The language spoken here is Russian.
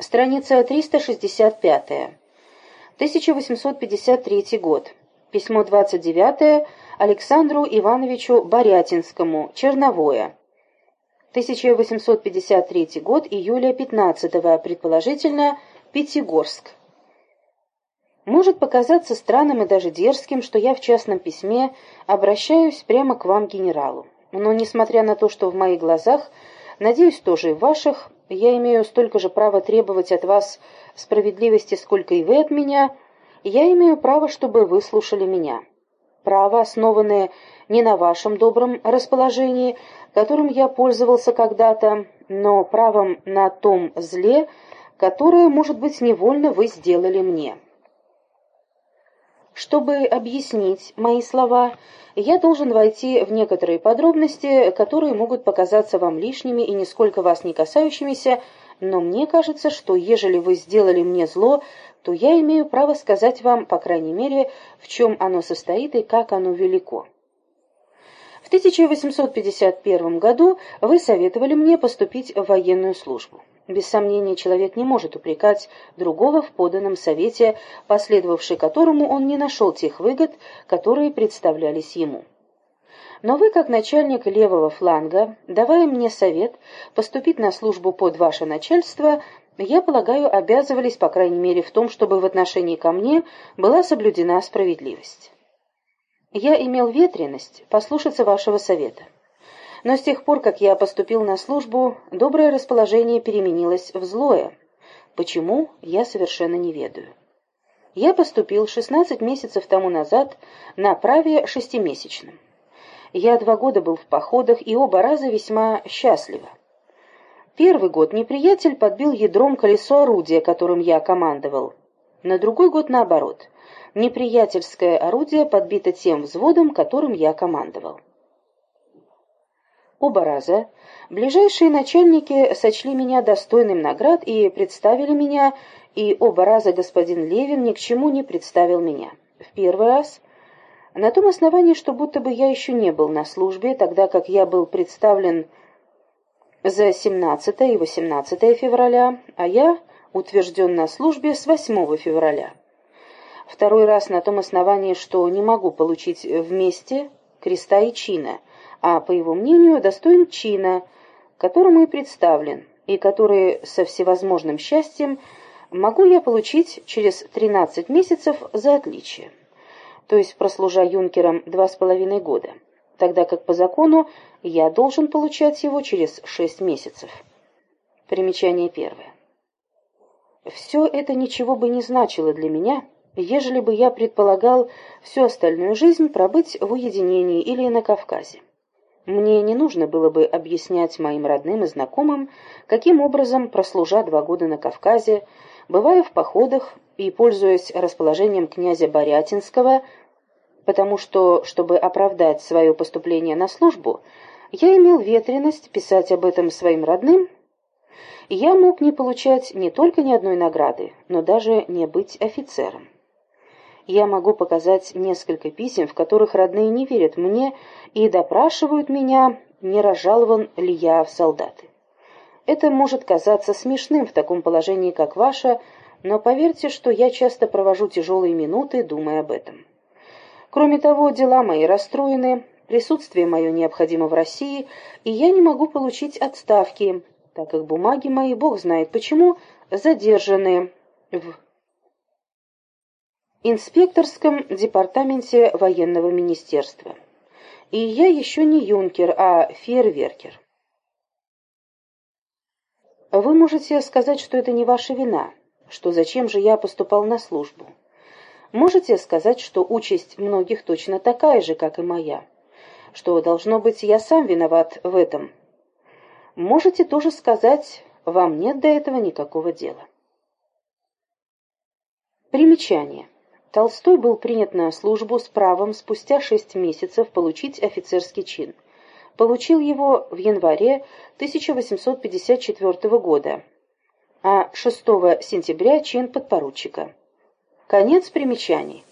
Страница 365. 1853 год. Письмо 29 Александру Ивановичу Борятинскому, Черновое. 1853 год, июля 15 предположительно, Пятигорск. Может показаться странным и даже дерзким, что я в частном письме обращаюсь прямо к вам, генералу. Но, несмотря на то, что в моих глазах, надеюсь, тоже и в ваших, я имею столько же права требовать от вас справедливости, сколько и вы от меня, я имею право, чтобы вы слушали меня. Право, основанное не на вашем добром расположении, которым я пользовался когда-то, но правом на том зле, которое, может быть, невольно вы сделали мне. Чтобы объяснить мои слова, я должен войти в некоторые подробности, которые могут показаться вам лишними и нисколько вас не касающимися, но мне кажется, что ежели вы сделали мне зло, то я имею право сказать вам, по крайней мере, в чем оно состоит и как оно велико. В 1851 году вы советовали мне поступить в военную службу. Без сомнения, человек не может упрекать другого в поданном совете, последовавший которому он не нашел тех выгод, которые представлялись ему. Но вы, как начальник левого фланга, давая мне совет поступить на службу под ваше начальство, я полагаю, обязывались, по крайней мере, в том, чтобы в отношении ко мне была соблюдена справедливость. Я имел ветренность послушаться вашего совета. Но с тех пор, как я поступил на службу, доброе расположение переменилось в злое. Почему, я совершенно не ведаю. Я поступил 16 месяцев тому назад на праве шестимесячном. Я два года был в походах и оба раза весьма счастливо. Первый год неприятель подбил ядром колесо орудия, которым я командовал. На другой год наоборот. Неприятельское орудие подбито тем взводом, которым я командовал. Оба раза ближайшие начальники сочли меня достойным наград и представили меня, и оба раза господин Левин ни к чему не представил меня. В первый раз на том основании, что будто бы я еще не был на службе, тогда как я был представлен за 17 и 18 февраля, а я утвержден на службе с 8 февраля. Второй раз на том основании, что не могу получить вместе креста и чина, а, по его мнению, достоин чина, которому и представлен, и который со всевозможным счастьем могу я получить через 13 месяцев за отличие, то есть прослужа юнкером два с половиной года, тогда как по закону я должен получать его через 6 месяцев. Примечание первое. Все это ничего бы не значило для меня, ежели бы я предполагал всю остальную жизнь пробыть в уединении или на Кавказе. Мне не нужно было бы объяснять моим родным и знакомым, каким образом, прослужа два года на Кавказе, бывая в походах и пользуясь расположением князя Борятинского, потому что, чтобы оправдать свое поступление на службу, я имел ветренность писать об этом своим родным, я мог не получать не только ни одной награды, но даже не быть офицером я могу показать несколько писем, в которых родные не верят мне и допрашивают меня, не разжалован ли я в солдаты. Это может казаться смешным в таком положении, как ваше, но поверьте, что я часто провожу тяжелые минуты, думая об этом. Кроме того, дела мои расстроены, присутствие мое необходимо в России, и я не могу получить отставки, так как бумаги мои, бог знает почему, задержаны в инспекторском департаменте военного министерства. И я еще не юнкер, а фейерверкер. Вы можете сказать, что это не ваша вина, что зачем же я поступал на службу. Можете сказать, что участь многих точно такая же, как и моя, что, должно быть, я сам виноват в этом. Можете тоже сказать, вам нет до этого никакого дела. Примечание. Толстой был принят на службу с правом спустя шесть месяцев получить офицерский чин. Получил его в январе 1854 года, а 6 сентября чин подпоручика. Конец примечаний.